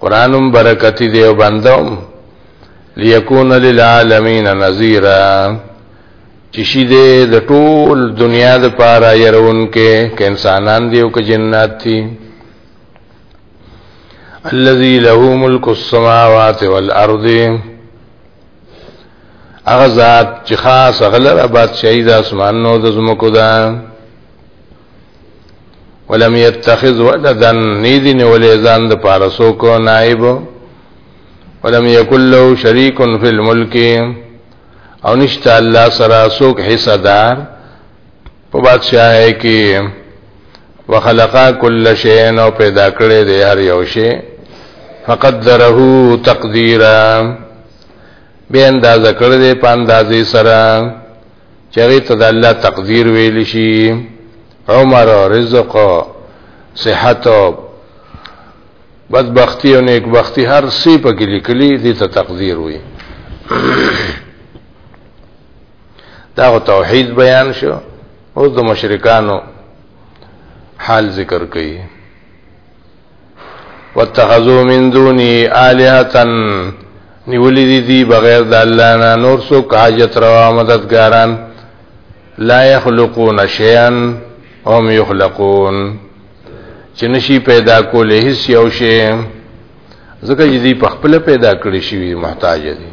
قرآن برکتی دی او بندوم لیکون للعالمین نذیرا چشی دی د ټول دنیا د پاره يرون کې ک انسانان دی او ک جنات دي الذي له ملک السماوات والارض اغه ذات چې خاص غلره بادشاہي د اسمانونو د زمکو ده ولم يتخذ ولدا نيدي نولې ځان د پاره سوک نائب ولم يكن له شريك في الملك او نشته الله سره سوک حصہ دار په بادشاہي کې وخلقا كل شيء نو پیدا کړې دې هر یو شی فقدره تقديرا به اندازه کړې دې په اندازې سره چې هغه ته د الله تقدیر ویل شي عمر رزق صحت بدبختی او نیکبختی هر څه په کې لیکلي دي ته تقدیر وي دا توحید بیان شو او د مشرکانو حال ذکر کړي واتخذوا من دوني آلهة نیولی دی دی بغیر د الله نه نور سو کاجت روا مددګاران لا يخلقون شيئا هم يخلقون چې نشي پیدا کولې هیڅ یو شی ځکه چې دی په خپل پیدا کړی شوی محتاج دی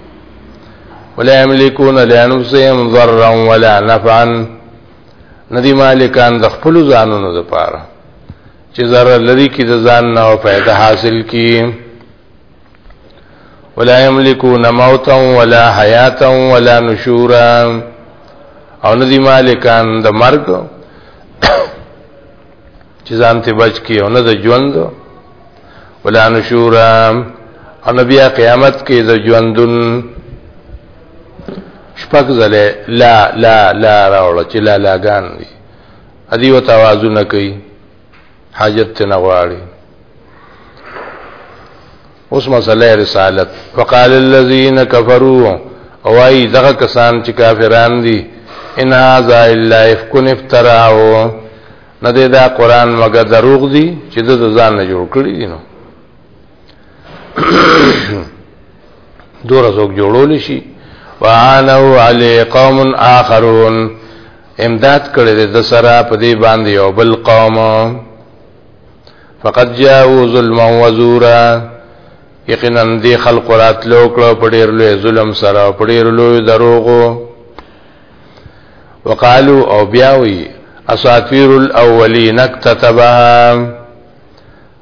ولا يملكون لانفسهم ضرا ولا نفعا ندی مالکان د خپل ځانونو لپاره چې ضرر لري کې د ځان نه او فائدہ حاصل کی ولا یملکون موتا ولا حیاتا ولا نشورا او ندی مالکان د مرګ چې ځان ته بچ کی او نه د ژوند ولا نشورا او نبی قیامت کې د ژوندون شپږ ځله لا لا لا راول چې لا لاګان دي ادي و توازو نه کوي حاجت ته نه غواړي اوس مسله رسالت وقال الذين كفروا اوای دغه کسان چې کافران دي ان هاذا الا افكن افتراو نه دی دا قران مګه دروغ دي چې د ځان نه جوړ کړی دي نو دور زوګ جوړول شي وعانو علی قوم آخرون امداد کړی د سره په دې باندې یو بل قوم فقد جاءوا ظلما وزورا یقینا دې خلق راتلو کړو په ډیر لوی ظلم سره په ډیر لوی دروغو وقالو او بیاوی اساطیر الاولین اکتتبها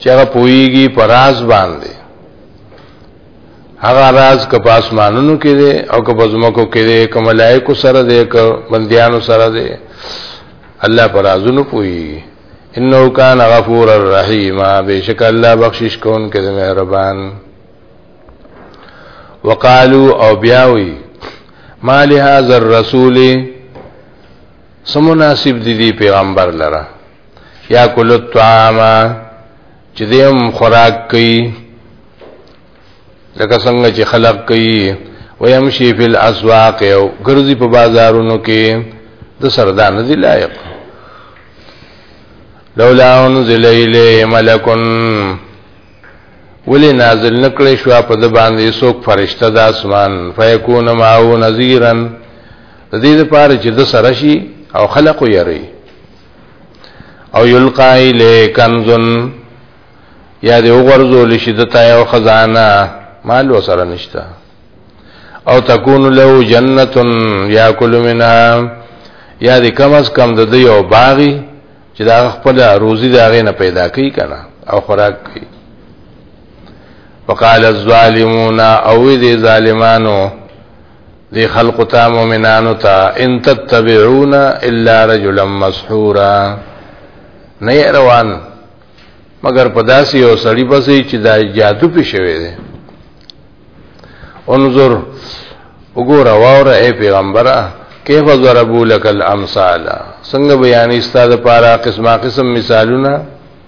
چې هغه پويږي په راز باندې هغه راز که په اسمانونو کې دی او که په ځمکو کې دی که ملائکو سره دی که بندیانو سره دی الله پر رازونو پويږي انه کان غفور الرحیم بشک الله بخشش کون کې مهربان وقالو او بیاوی ما لهذا الرسول سمناسب دي دي پیغمبر لره یا کل الطعام چې دیم خوراک کوي لکه څنګه چې خلق کوي ويمشي فی الاسواق او ګرځي په بازارونو کې د سردان دی لایق لولا انزل الیه ملکن ولی نازل نکړې شو په د باندې څوک فرشته د اسمان فیکون معو نذیرن د دې لپاره چې د سره شي او خلق یې او یلقا الی کنزن یا دی وغرزول شي د تا یو خزانه مال وسره نشتا او تکون له جنت یاکل منها یا دی کم از کم د یو باغی چې دا خپل روزي دا غې نه پیدا کوي کنه او خوراک کوي وقال الظالمون او دې ظالمانو دی خلق تا مومنانو تا ان تتبعون الا رجلا مسحورا نه روان مگر پداسي یو سړی پسې چې دا جادو په شوی دی انظر وګوره واوره اے پیغمبره کیف ضربو لك الامثال څنګه بیانې ستاده پارا قسمه قسم مثالونه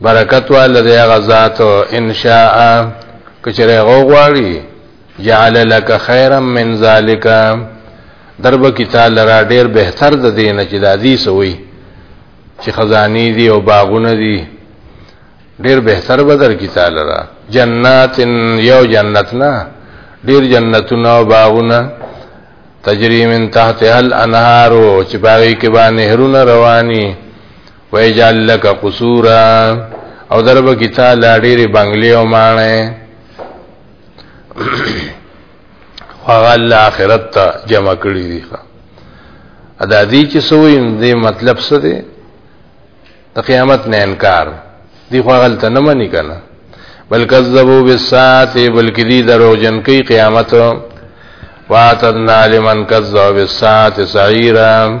برکت والا دی هغه ذات ان شاء کچره غواړي جعل لك خيرا من ذلك درب کی تعالی را ډیر بهتر د دینه چې د حدیث وي چې خزانی دي او باغونه دي ډیر بهتر بدر کی تعالی را جنات یو جنت نه ډیر جنتونه او باغونه تجری من تحتها الانهار چې باغی کې باندې هرونه رواني ويجعل لك قصورا او درب کی تعالی ډېری بنگلې او مانه خغل اخرت ته جمع کړی دی ښا ادا دې چې سوې دې مطلب څه دی د قیامت نه انکار دی خغل ته نه منی کنه بل کذبوا بالساعه بلکې دې درو جن کوي قیامت واتنا لمن کذب بالساعه سعیرا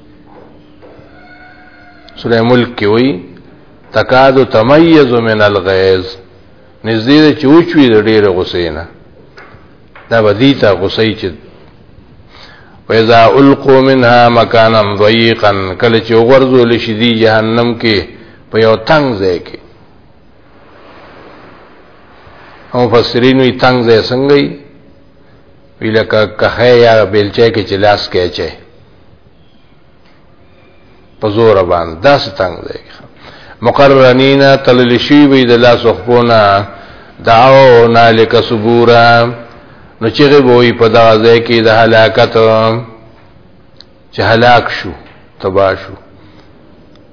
سوره ملک کې وایي تکاد تمیز من الغیظ نږدې چې اوچوي د ډېر غصې نه دا بدی ته غصې چې وإذا ألقوا منها مكانا ضيقا کله چې وګرځول شي دی جهنم کې په یو تنگ ځای کې او فسرینوی تنگ ځای څنګه وی لکه کخه یا بیلچه کې چې لاس کې چي په زور باندې داس تنگ دی مقرنین تلل شي وی د لاس خپونه دعو نالک صبورا نو چې وی په دغه ځای کې د هلاکت چې هلاک شو تبا شو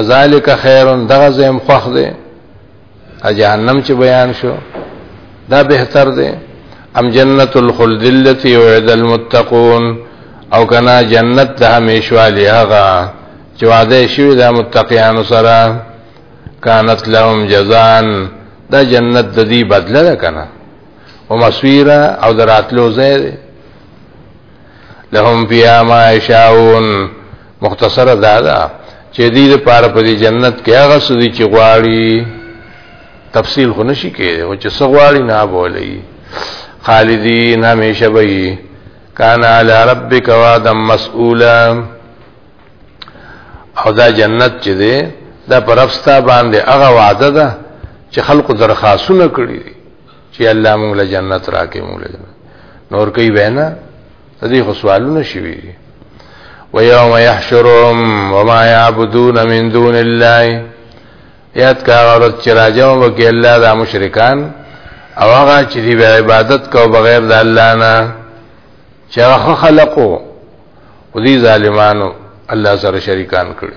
ذالک خیر دغه زم خوخ دی جهنم چې بیان شو دا بهتر دی ام جنت الخلد التي وعد المتقون او کنا جنت د همیشوالی هغه چې وعده شوی د متقیانو سره کانت لهم جزان دا جنت د دې بدله ده کنه او مسویرا او دراتلو زه لهم فيها ما يشاءون مختصر دا دا چې دې لپاره په دې جنت کې هغه څه دي چې غواړي تفصیل خو نشي کېږي او چې څه غواړي نه بولي خالدین همیشه وي کان علی ربک وعدا مسئولا او دا جنت چې دی دا پرفستا باندې هغه وعده ده چې خلکو درخواستونه کړی دي چې الله موږ له جنت راکې موږ له جنت نور کوي وینا د دې خو سوالونه شوي دي ويوم يحشرهم وما يعبدون من دون الله یاد کا غرض چې راځو وکي الله دا مشرکان او هغه چې دی عبادت کو بغیر د الله نه چې هغه خلقو او دي ظالمانو الله سره شریکان کړو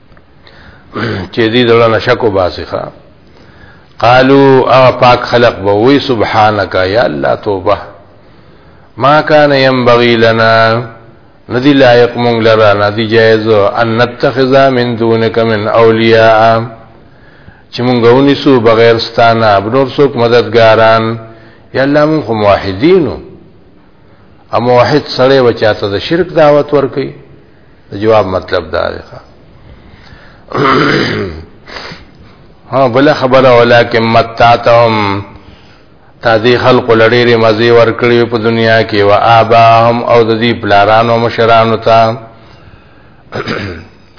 چې دې دړه نشکو باسخه قالو اغا پاک خلق بووی سبحانك یا الله توبه ما کان ينبغي لنا ندی لایق مونږ لره ندی جایز ان نتخذ من دونک من اولیاء چې مونږ ونیسو بغیر ستانه بنور څوک مددګاران یا الله مونږ موحدینو ام واحد سره وچاته د شرک دعوت ورکي جواب مطلب دا دی ها بل خبره ولکه متاتهم تا دې خلق لړېره مزي ور کړی په دنیا کې وا اباهم او د دې پلارانو مشرانو ته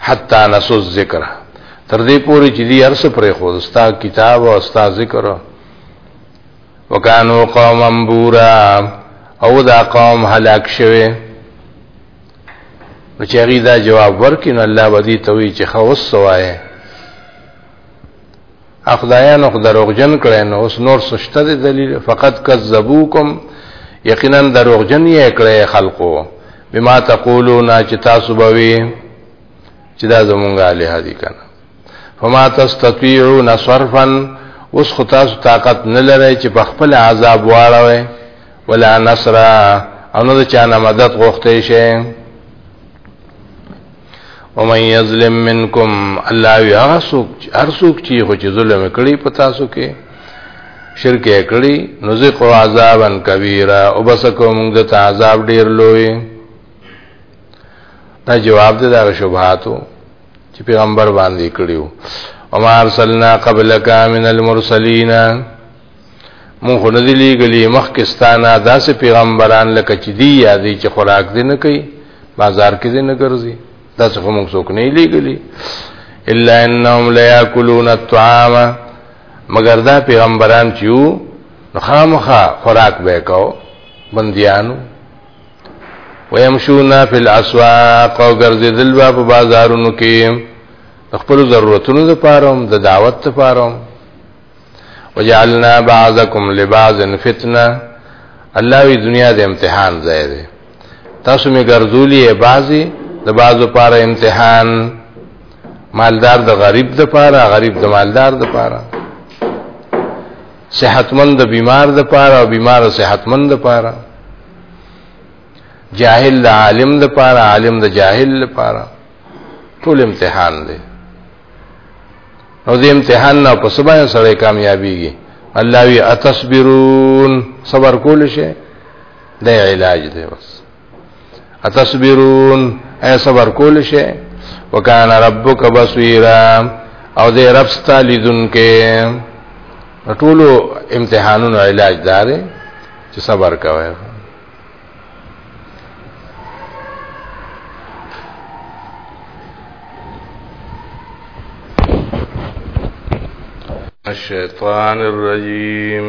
حتا نسو ذکر تر دې پوري چې دې ارس پرې خو ستا کتاب او ستا ذکر وکانو قوم امبورا او دا قوم هلاک شوه نو چې هغه دا جواب ورکړي نو الله به دې ته وی چې خوس سوایه اخدایان خو دروغجن کړي نو اوس نور سشته دي دلیل فقط کذبوکم یقینا دروغجن یې کړي خلقو بما تقولون چې تاسو به وی چې دا زمونږه له هدي کنه فما تستطيعون صرفا اوس خو تاسو طاقت نه لرئ چې په خپل عذاب واړوي ولا نصر او نه چا نه مدد غوښتې شي ومن یظلم منکم الله یا سوک ارسوک چی خو چې ظلم کړی په تاسو کې شرک کړی نذق عذابا کبیره او بس کوم د عذاب ډیر لوی دا جواب دی دا شبهاتو چې پیغمبر باندې کړیو وما ارسلنا قبلک من المرسلین مونږ نه دی لګلی مخکستانه داسې پیغمبران لکه چې دی یادې چې خوراک دې نه کوي بازار کې دې نه ګرځي داسې خو مونږ څوک نه لګلی الا انهم لياكلون الطعام مگر دا پیغمبران چې خامخا خوراک به کاو بندیانو ويمشون فی الاسواق او ګرځیدل با په بازارونو کې خپل ضرورتونو لپاره هم د دعوت لپاره هم وجعلنا بعضکم لبعض فتنه الله وی دنیا د امتحان ځای دی تاسو می ګرځولې بعضی د بعضو لپاره امتحان مالدار د غریب لپاره غریب د مالدار لپاره صحتمند د بیمار د پاره او بیمار د صحتمند د پاره جاهل د عالم د پاره عالم د جاهل د پاره ټول امتحان دی او دې امتحان نه په سبا سره کامیابیږي الله وی اتصبرون صبر کول شي د علاج دی بس اتصبرون اي صبر کول شي وکان ربک بصیرا او دې رب ستالی دن کې ټول امتحانونو علاج دار چې صبر کوي الشيطان الرجيم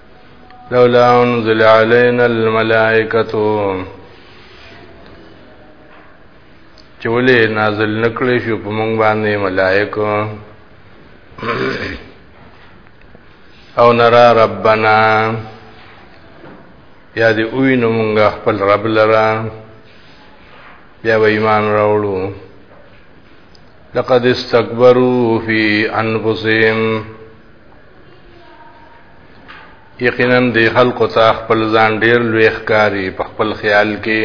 لولا انزل علينا الملائکه چولې نازل نکړې شو په مونږ باندې ملائکه او نرا ربنا یا دې اوینو مونږ خپل رب لرا بیا به ایمان راوړو لقد استكبروا في انفسهم یقینا د خلکو ته خپل ځان ډیر لوی ښکاری په خپل خیال کې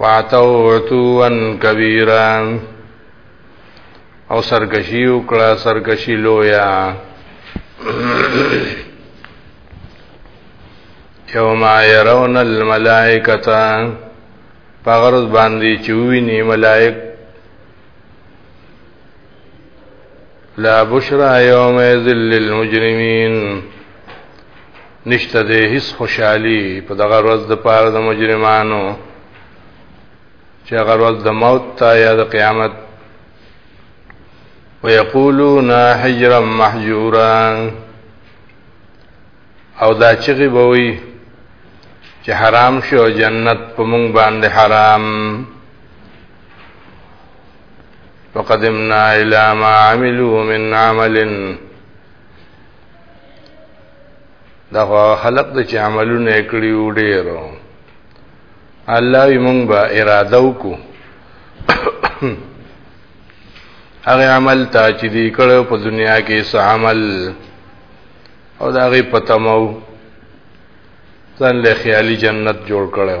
واتوتو ان کبیرا او سرکشی وکړه سرکشی لویا یوم يرون الملائکه پغرز باندې چوي نه ملائک لا بشرا یوم ذل للمجرمین نشته د هیڅ خوشحالي په دغه ورځ د پاره د مجرمانو چې هغه ورځ د موت تا یا د قیامت ويقولون حجرا محجورا او دا چغي بوي چې حرام شو جنت په مونږ باندې حرام وقدمنا الى ما عملوا من عمل دا خلق د چې عملونه کړی و ډیرو الله یې مونږ به اراده وکړو هغه عمل ته چې دی کړو په دنیا کې څه عمل او دا غي پتمو ځان له خیالي جنت جوړ کړو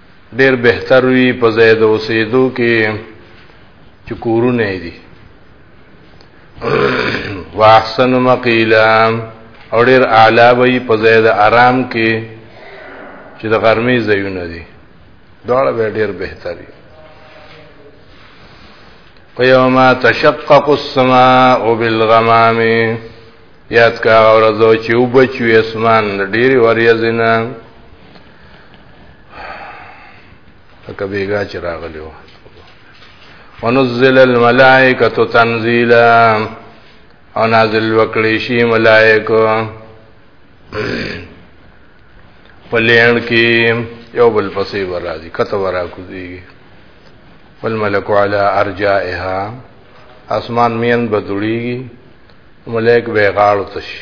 ډیر بهتر وي په ځای د اوسېدو کې چې کورونه دي واحسن مقیلا او ډیر اعلی وي په ځای د آرام کې چې د غرمې ځایونه دي دواړه به ډیر بهتر وي ويوم تشقق السماء بالغمام یاد کا ورځو چې وبچوي اسمان ډیر وریځنه تکه بیګا چې راغلی و ونزل الملائکه تنزیلا او نازل وکړي شي ملائکه پلین کې یو بل پسې ورازي کته ورا کوزي والملک علی ارجائها اسمان مین بدړي ملائک به غاړو تشي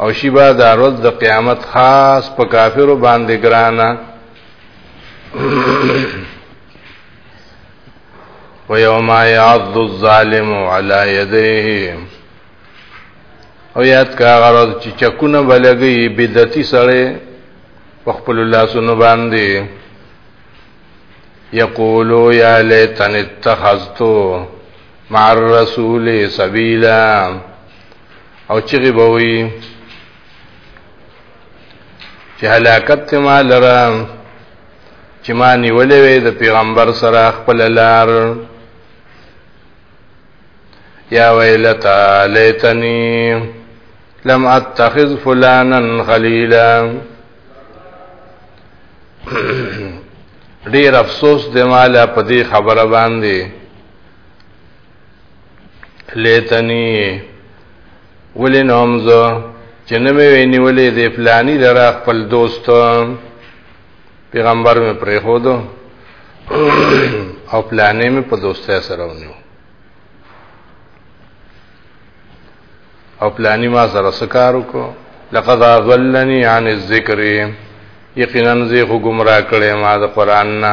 او شی با دا روز د قیامت خاص په کافرو باندې ګرانه و یوم یعض الظالم علی یدیه او یاد کا غرض چې چکونه بلګي بدعتي سره په خپل لاسونو باندې یقولو یا لیتن اتخذتو مع الرسول سبیلا او چغې به وي چې هلاکت ته ما لره چې ما نیولې وې د پیغمبر سره خپل لار یا ویلتا لیتنی لم اتخذ فلانا خلیلا ډیر افسوس دی مال په دې خبره باندې لیتنی ولی نومزو چې نه مې ویني ولې دې فلانی لرا خپل دوست پیغمبر مې پرې خو دو او پلانې مې په دوستۍ سره ونیو او پلانی ما سره سکار وکړو لقد اضلني عن الذکر یقینا زه خو گمراه کړې ما د قران نه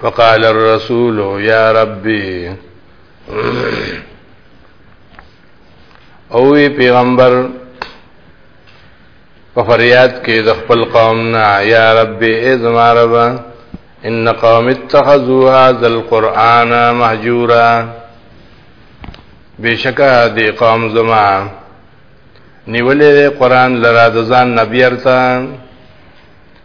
فقال الرسول یا ربی او پیغمبر په فریاد کې د خپل قوم نه یا رب ای زما رب ان قوم اتخذوا هذا القرآن مهجورا بشکا دی قوم زما نیولې قرآن لرا د ځان نبی ارتا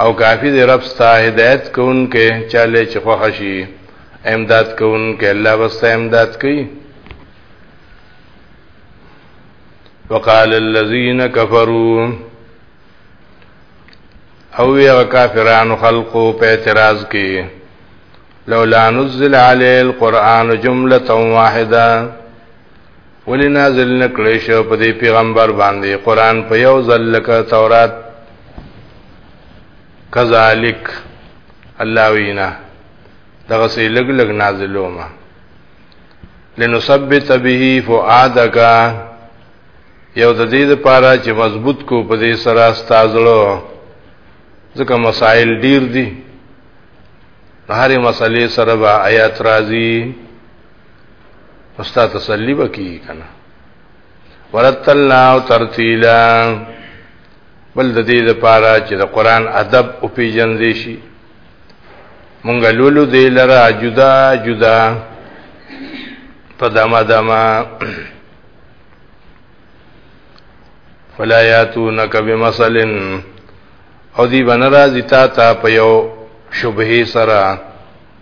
او کافی دی رب ستا هدایت کوونکی چاله چې خوښ شي امداد کوونکی الله بستا امداد کوي وقال الذين كفروا او یا کافرانو خلقو په اعتراض کې لولا نزل علی القرآن جمله واحده ولی نازل نکړی شو په دې پیغمبر باندې قران په یو ځل لکه تورات کذالک الله وینا دغه سي لګ لګ نازلو ما لنثبت به فؤادک یو د دې لپاره چې مضبوط کو په دې سره ستازلو ځکه مسائل ډیر دي هرې مسلې سره به آیات راځي استاد تسلی وکي کنه ورتلنا او ترتیلا بل د دې لپاره چې د قران ادب او پیجن دي شي مونږ لولو دې لره جدا جدا په دما دما فلا یاتونک بمثل او دی بنرازی تا تا په یو شبهه سره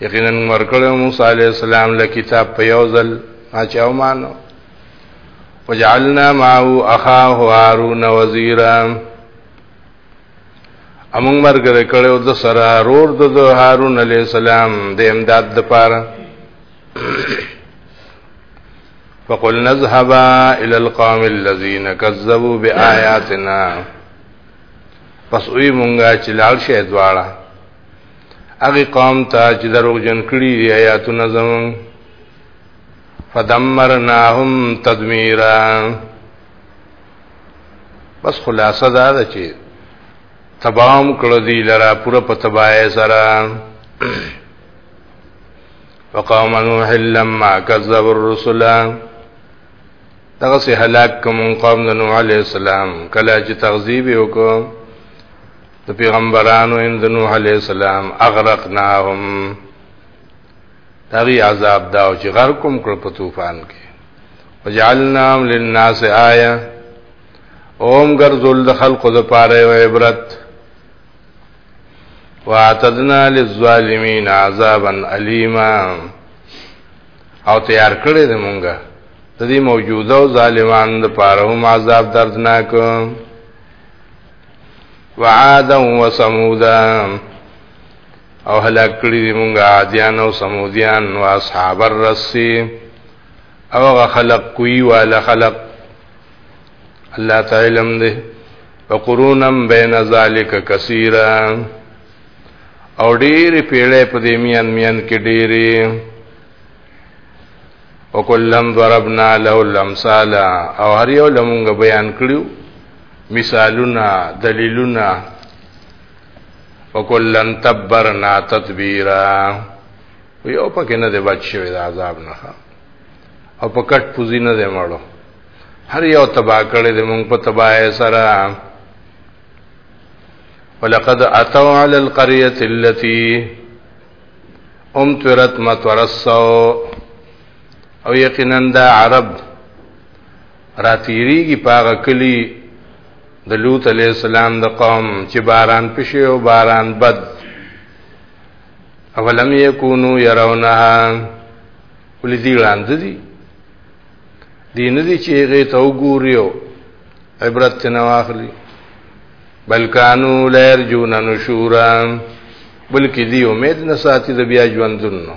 یقینا ورکړو موسی علی السلام له کتاب په یو ځل اچاو مانو وجعلنا معه اخاه هارون وزیرا امون مرګ کړو د سره رور د هارون علی السلام د امداد د پاره فقل نذهب الى القوم الذين كذبوا بآياتنا پس وی مونږه چې لاړ شې دواړه هغه قوم ته چې دروغ جن کړی دی آیاتونه زمون فدمرناهم تدمیرا بس خلاصه دا ده چې تبام کړ دی لرا پوره په تبای سره وقوم نوح لما كذب الرسل دغه سه هلاک کوم قوم د نوح عليه السلام کله چې تغذیب وکړ د پیغمبرانو ان د نوح علی السلام اغرقناهم تغي عذاب دا او چې غرق کوم کړ په طوفان کې وجعلناهم للناس آیه اوم ګرځول د خلقو د پاره او عبرت واعتدنا للظالمین عذابا الیما او تیار کړی دی مونږه د دې موجوده او ظالمانو د پاره هم عذاب دردناک وعادا وثمودا او هلاک کړی دی مونږه عادیان او سمودیان او اصحاب الرسی او هغه خلق کوي والا خلق الله تعالی علم دی وقرونا بین ذالک کثیرا او ډیر پیړې په دې میان میان کې ډیرې وکلم ضربنا له الامثال او هر یو لمونږ بیان کړیو مثالونه دلیلونه وکلن تبرنا تدبیرا یو پکې نه دی بچ شوی د عذاب نه او په کټ پوزي نه دی مړو هر یو تبا کړی د مونږ په تباہ سره ولقد اتوا على القريه التي امطرت مطر السوء او یقینا دا عرب راتیریږي پاغه کلی د لوط علی السلام د قوم چې باران پښه او باران بد اولم یکونو يرونها ولې دی وړاندې دي دین دي چې هغه ته وګوریو عبرت نه واخلي بلکانو لیر جون نشورا بلکې دی امید نه ساتي د بیا ژوندونو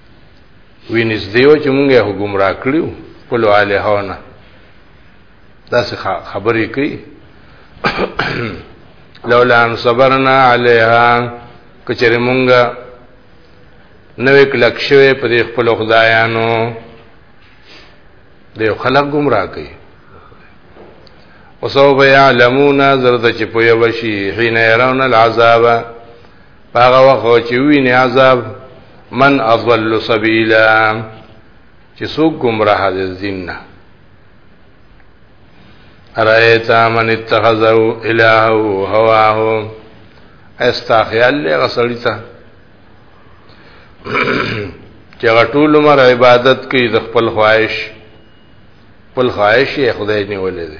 وی نږدېو چې مونږه هو گمراه کړیو خپل الہونه داسې خبرې کوي لولا ان صبرنا علیها کچره مونږه نوې کلک شوه په دې خپل خدایانو د خلق گمراه کوي وسو بیا علمونا زرد چې پوي وشي حين يرون العذاب هغه وخت چې ویني عذاب من اضل سبیلا چې څوک گمراه دي دینه ارایتا من اتخذو الهو هواه استا خیال له غسړی ته چې غټول مر عبادت کوي د خپل خواهش خپل خواهش یې خدای نیولې ده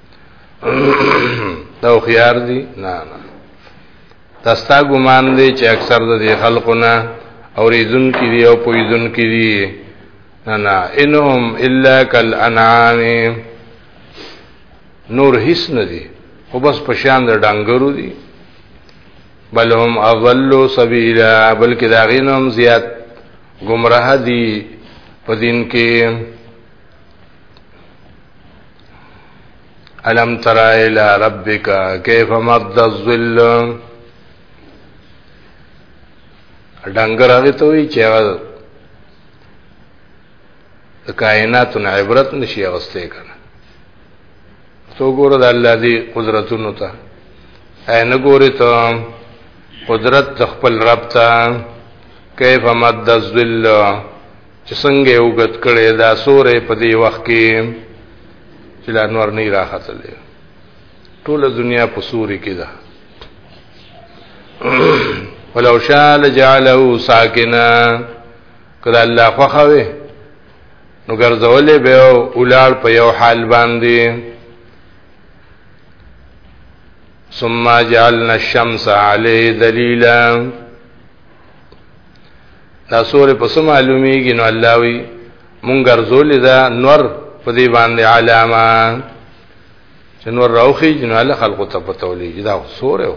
دا خيار دي نه نه تاسو ګمان دي چې اکثر د دې خلکو نه اوریدون کې دي او پویدون کې دي نه نه انهم الا کالانعام نور هیڅ نه دي خو بس پشان د ډنګرو دي بل هم اضلوا سبیلا بلکې دا غینم زیات گمراه دي په دین کې الم تر الى ربك كيف مد الظل ډنګر هغه ته وی چې هغه د کائناتو نه عبرت نشي اغسته کنه تو ګوره د الله دی قدرتونو ته عین ګوره ته قدرت خپل رب ته کیف مد الظل چې څنګه یې وګت کړی دا سورې په دې وخت کې چې لا نور نه راختلې ټوله دنیا په سوري کې ده ولو شاء لجعله ساکنا کله الله خوخوي نو ګرځولې به اولاد په یو حال باندې ثم جعلنا الشمس عليه دليلا دا سورې په سم معلومیږي نو الله وی مونږ ګرځولې دا نور په دې باندې علامه چې نور راوخی جن الله خلقو ته پته ولې دا سورې و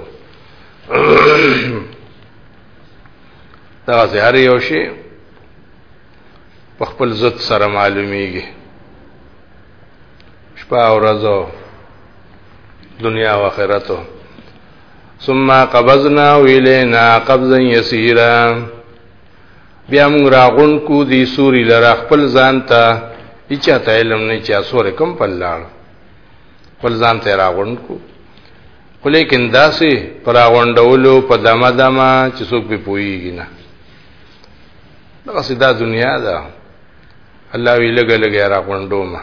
دا زهر یو شی په خپل ذات سره معلومیږي شپه او ورځ دنیا او آخرت ثم قبضنا ویلینا قبضا یسیرا بیا موږ راغون کو دی سوري لرا خپل ځان ته اچا ته علم نه چا سورې کم پلاړ خپل ځان ته راغون کو خو لیکن داسې پر راغونډولو په دما دما چې څوک به پويږي نه دغه سیدا دنیا ده الله وی لګ لګ راغونډو ما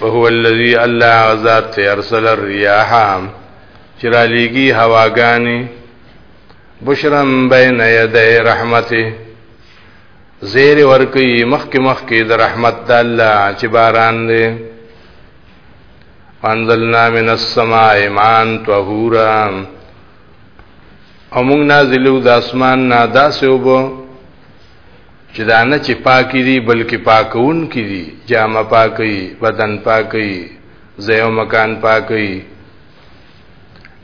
وهو الذي الله غزاد ته ارسل الرياح چرا لګي هواګاني بشرم بین یدی رحمته زیر ورکی مخک مخک د رحمت د الله چې باران دی انزلنا من السماء ماء طهورا او موږ نازلو د اسمان نه داسې وبو چې دا نه چې پاکي دي بلکې پاکونکي دي جامه پاکي بدن پاکي ځای او مکان پاکي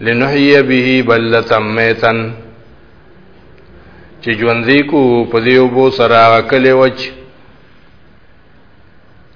لنحيي به بلة ميتا چې ژوندې کو په دې وبو سره کلی وچ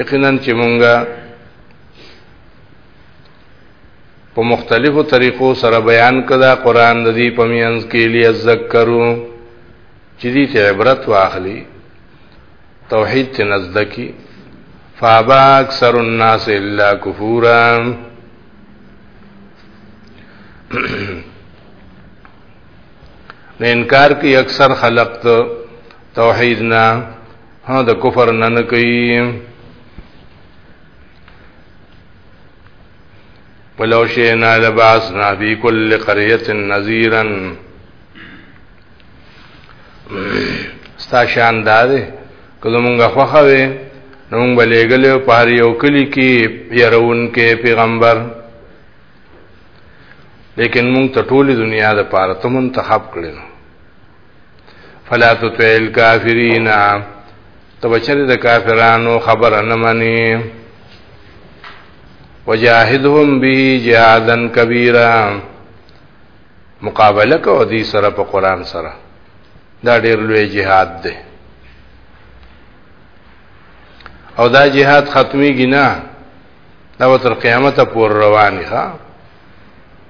یقینا چې مونږه په مختلفو طریقو سره بیان کړه قران د دې پمینز کې لیا ذکرو چې دې ته عبرت واخلي توحید ته نزد کی فابا اکثر الناس الا کفورا نه انکار کوي اکثر خلق ته توحید نه ها د کفر نه نه کوي ولو شئنا لبعثنا في كل قرية نذيرا ستا شان دا دی که زمونږه خوښه وي نو موږ به لېږلی په هر یو کلي کې یروونکی پیغمبر لیکن موږ ته ټولې دنیا د پاره ته منتخب کړی نو فلا تطع الكافرين تبچره د کافرانو خبره نه مني وجاهدهم به جهادا كبيرا مقابله کو دي سره په قران سره دا ډېر لوی جهاد دی او دا جهاد ختمي گنا دا تر قیامت پور رواني ها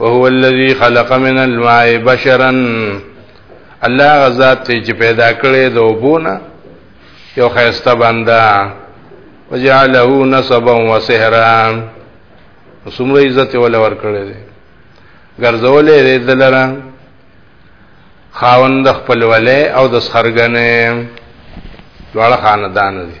وهو الذي خلق من الماء بشرا الله غزاد ته چې پیدا کړي د وبونه یو خیسته بنده وجعله نسبا وسهرا سمره عزت ولا ور کړی دی ګرځولې دې دلرا خاوند خپل ولې او د سرګنې دواړه خاندان دي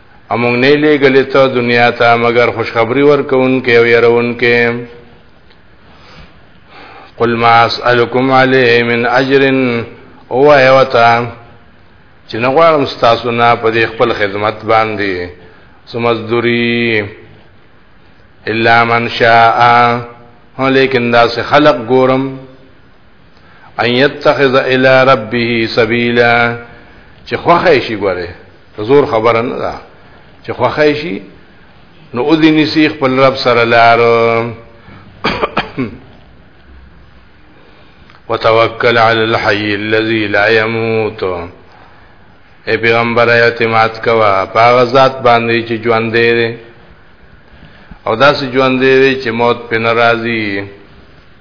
امونږ نه لېګلې ته دنیا ته مگر خوشخبری ورکوونکې او يرونکې قل ما اسالکم علیه من اجر او ایوتا چې نه غواړم تاسو نه په دې خپل خدمت باندې سمزدوری الا من شاء هو لیکن دا سه خلق ګورم ان يتخذ الى ربه سبيلا چې خوخه شي ګوره زور خبره نه ده چې خوخه شي نو اذن سي خپل رب سره لار وتوکل علی الحی الذی لا يموت اے پیغمبر اعتماد کوا پاغه ذات باندې چې ژوند دی او داسې ژوند دی چې موت په ناراضي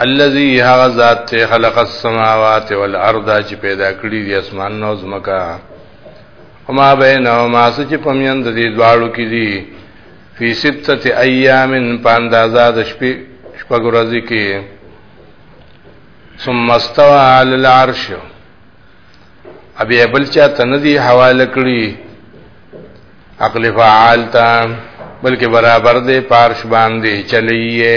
الذي هغه ذات ته خلق السماوات والارض چې پیدا کړی دي اسمان او زمکا وما بينهما سچ پمین د دې دواړو کې دي فی سته ایام پاندازا د شپې شپږ ورځې کې ثم استوى على العرش ابي بل چا تندي حواله کړی عقل فعال تا بلکې برابر دې پارش باندې چلیه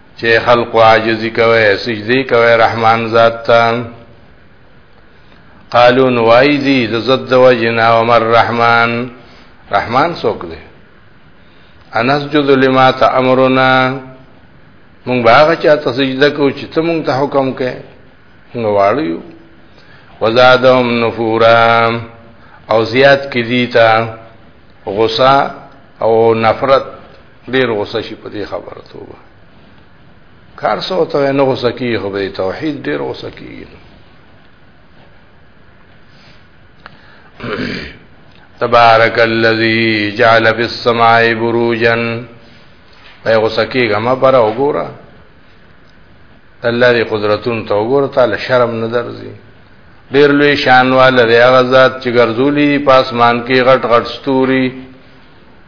چې خلق عاجزی کوي سجدي کوي رحمان ذات ته قالو نوای دی د زد د وجنا عمر رحمان رحمان څوک دی انسجد لما تامرنا مونږ باغ چا ته سجده کو چې ته مونږ ته حکم کې مونږ واړو وزادهم نفورا او زیات کړي تا غصه او نفرت ډیر غوسه شي په دې خبره توبه کار سو ته نه غوسه کیږي خو به توحید ډیر غوسه کیږي تبارک الذی جعل فی السماء بروجا په غوسه کیږه ما پر وګوره الله دې قدرتون ته وګوره تعالی شرم نه درځي ډیر لوی شان والے هغه ذات چې ګرځولي پاسمان کې غټ غټ ستوري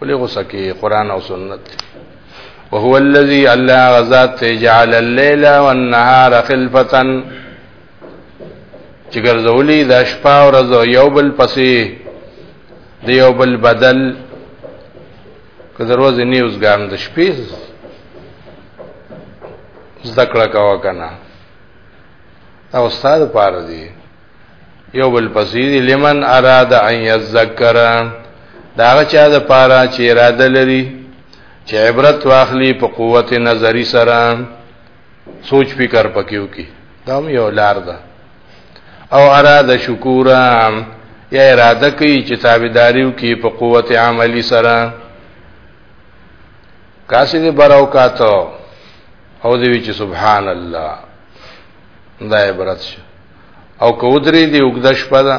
ولې غوسه کې قران او سنت وهو الذي الله غزاد جعل الليل والنهار خلفتا چې ګرځولې د شپه او ورځ یو بل پسې د یو بل بدل که دروز نیوز ګام د شپې زده کړه کاوه کنه او استاد پاره دی یو بل پسې دی لمن اراد ان یذکر دا چا د پاره چې اراده لري چې عبرت واخلي په قوت نظری سره سوچ فکر پکيو کی دا یو لار ده او اراده شکورا یا اراده کوي چې تابعداریو کی په قوت عملی سره کاسې دې براو کاتو او دې چې سبحان الله دا عبرت شه او که ودرې دی وګدا شپه ده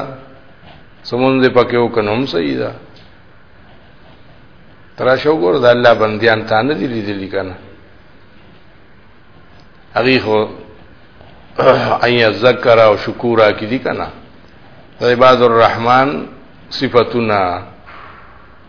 سمون دې پکې وکنم صحیح ده تراشو ګور د الله بنديان تا نه دي لیدلي کنه هغه خو اي ذکر او شکورا کې دي کنه عباد الرحمن صفاتنا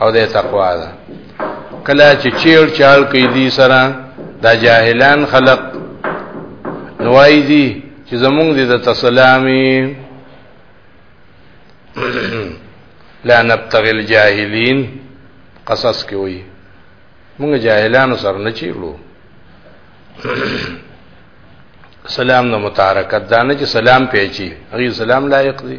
او د تقوا ده کله چې چیړ چاړ کوي دي سره دا جاهلان خلق نوای دي چې زمونږ دې د تسلامي لا نبتغي الجاهلين قصص کې وي موږ جاهلانو سره نه چیړو سلام نو متارکت دانه چې سلام پیچی هغه سلام لایق دی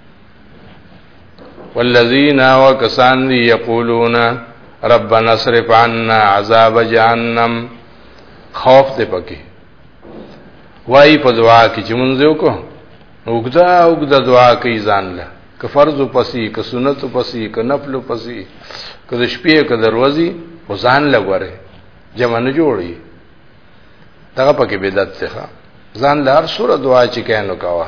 والذین وکسان دی یقولون ربنا صرف عنا عذاب جهنم خوف ته پکې وای په دعا کې چې مونږ یو کو وګدا وګدا دعا کوي ځان له که فرض پسې که سنت پسې که نفل پسې که د شپې که دروازي او ځان لګوره جمع نه جوړي دغه پکې بدعت څخه ځان لار سره دعا چې کینو کاوه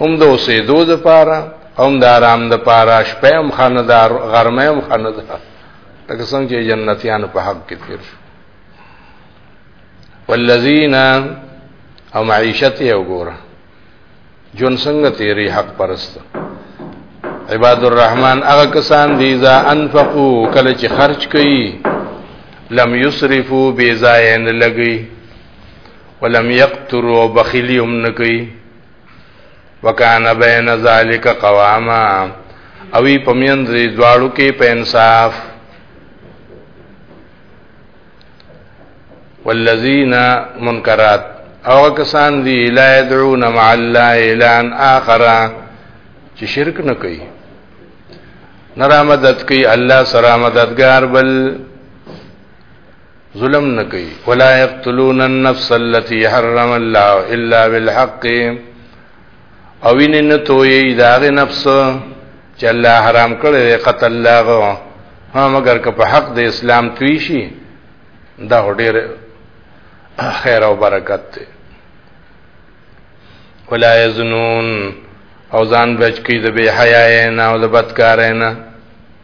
هم د اوسېدو د پاره هم د آرام د پاره شپه هم خاندار غرمه هم خاندار لکه څنګه چې جنتیان په حق کې تیر شو والذین او معیشت یې وګوره جون څنګه تیری حق پرست عباد الرحمن هغه کسان دي اذا انفقوا کله چې خرج کوي لم یسرفو بی زاین لګی ولم یقتر او بخیلی هم نکی وکان بین ذالک قواما اوی پمینز دوالو کی پا انصاف والذین منکرات او کسان دی لا یدعون مع الله الان آخر چې شرک نه کوي نرامدد کوي الله سره مددگار بل ظلم نه کوي ولا يقتلون النفس التي حرم الله الا بالحق او ان نه توي داغه نفس چې الله حرام کړی قتل لاغو ها مگر که په حق د اسلام توي شي دا ډېر خیر او برکت دی ولا يزنون او ځان بچ کی د بے حیاي نه او د بدکارۍ نه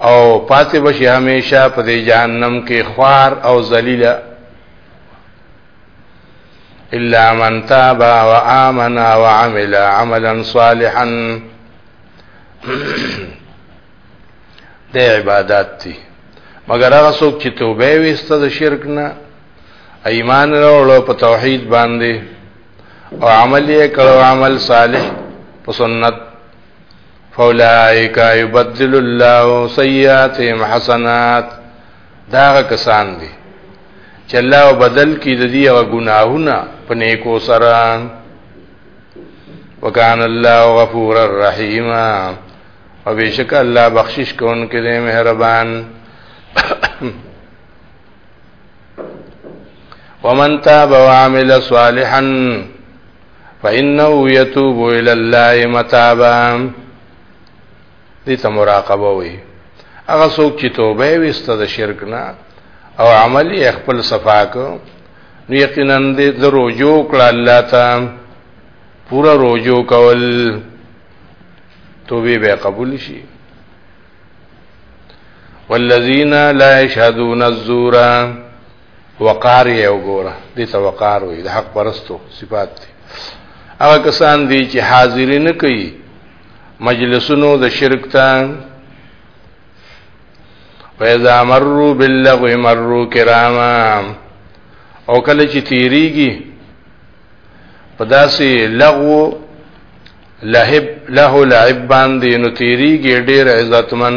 او پاتې بشي همیشه په دې جهنم کې خوار او ذلیل الا من تاب وآمن وعمل عملا صالحا د عبادت دي مگر هغه څوک چې توبه وسته د شرک نه ایمان راوړو په توحید باندې او عمل یې کړو عمل صالح په سنت فاولائک یبدل الله سیئاتهم حسنات دا کسان دي چې الله بدل کړي د دې غناهونه په نیکو سره وکان الله غفور الرحیم او بشک الله بخشش کوونکی دی مهربان ومن تاب وعمل صالحا فإنه يتوب إلى الله متابا دې ته مراقبه وي هغه څوک چې توبه وسته د شرک نه او عمل یې خپل صفا کو نو یقینا دې د رجوع کړه الله ته پورا رجوع کول توبه به قبول شي والذین لا یشهدون الزور وقار یې وګوره دې ته وقار وي د حق پرستو صفات دي هغه کسان دي چې حاضر نه کوي مجلسونو د شرک ته فاذا مروا باللغو مروا کراما او کله چې تیریږي په داسې لغو لهب له لعب باندې نو تیریږي ډیر عزتمن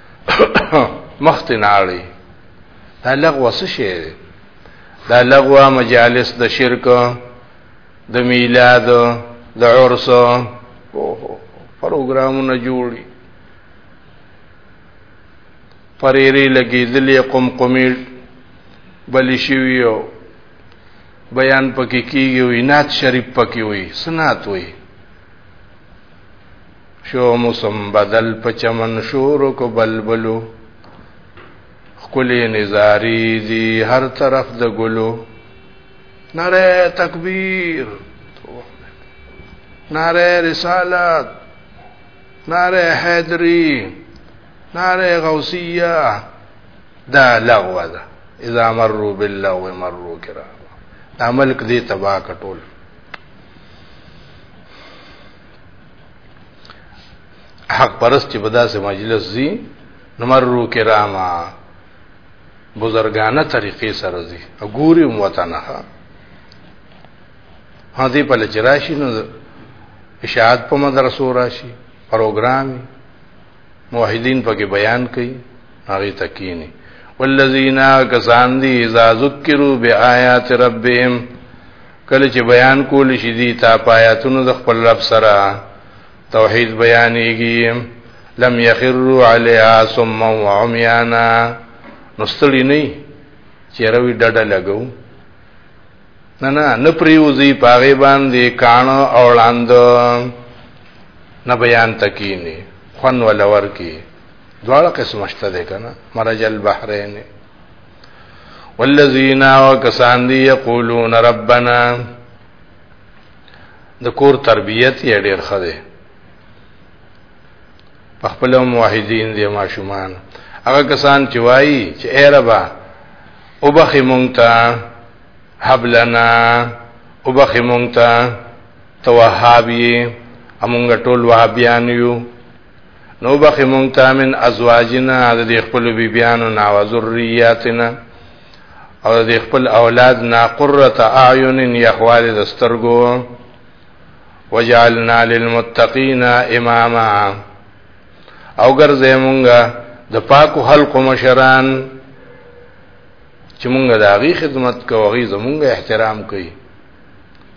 مخت ناړي دا لغوه څه شی دی دا لغوه مجالس د شرک د میلاد د عرس پروګرامونه جوړي پریری لګیدلې قم قمی بل شویو بیان پکې کیږي وینات شریف پکې وي سنات وي شو موسم بدل په چمن شورو کو بلبلو خکلی نزاری دی هر طرف د ګلو نره تکبیر نره رسالت نره حیدری نره غوثیه دا لغوه ده اذا مروا باللغو مروا کرام دا ملک دې تبا کټول حق پرست چې په داسې مجلس زی نمرو کراما بزرګانه طریقې سره زی وګوري وطنه هدي په لچراشي نو اشاعت په مدرسو راشي پروګرام موحدین پکې بیان کوي هغه تکینی والذین کسان دی اذا ذکروا بیاات ربهم کله چې بیان کول شي دي تا پایاتونو د خپل رب سره توحید بیانېږي لم یخروا علیها ثم وعميانا نستړي نه چیروي ډډه لګو نه نه نه پریوزی پاغه باندې کان او لاند نه بیان تکینه خون ولور کی دواړه قسم شته ده کنه مرج البحرین والذین وکسان دی یقولون ربنا د کور تربیت یې ډیر خده په خپل موحدین دی ماشومان هغه کسان چې وایي چې اے ربا او بخې مونږ ته حبلنا او بخې مونږ ته توهابی امونږ ټول وهابیان یو نو بخې مونږ ته من ازواجنا د دې خپل بیبيانو نا او ذریاتنا او د خپل اولاد نا قرۃ اعین یحوال د سترګو وجعلنا للمتقین اماما او ګرځې مونږه د پاکو خلق مشران چې مونږه د هغه خدمت کوو هغه زمونږه احترام کوي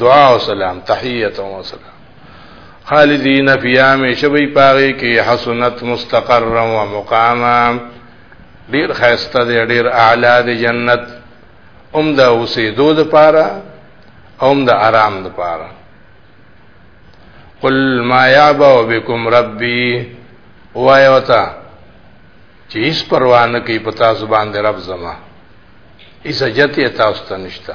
دعا او سلام تحیت او سلام خالدین فی همیشه وی پاره کې حسنت مستقر و مقاما ډیر خیسته دی ډیر اعلی دی جنت اوم د اوسېدو د پاره اوم د آرام د پاره قل ما یعبا بكم ربي وایوتا چې هیڅ پروا نه کوي پتا زبان د رب زما ایسه جتی تاسو ته نشته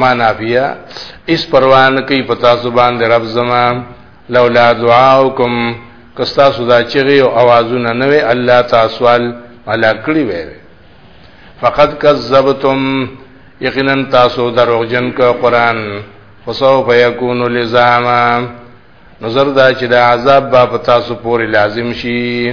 ما نافیه اس پروان کوي پتا زبان د رب زما لولا دعاوکم کستا سودا چغي او आवाजونه نه وي الله تعالی ملا کړی وي فقط کذبتم یقینا تاسو دروغجن کا قران وسوف یکون لزاما نظر دا چې دا عذاب با په تاسو پورې لازم شي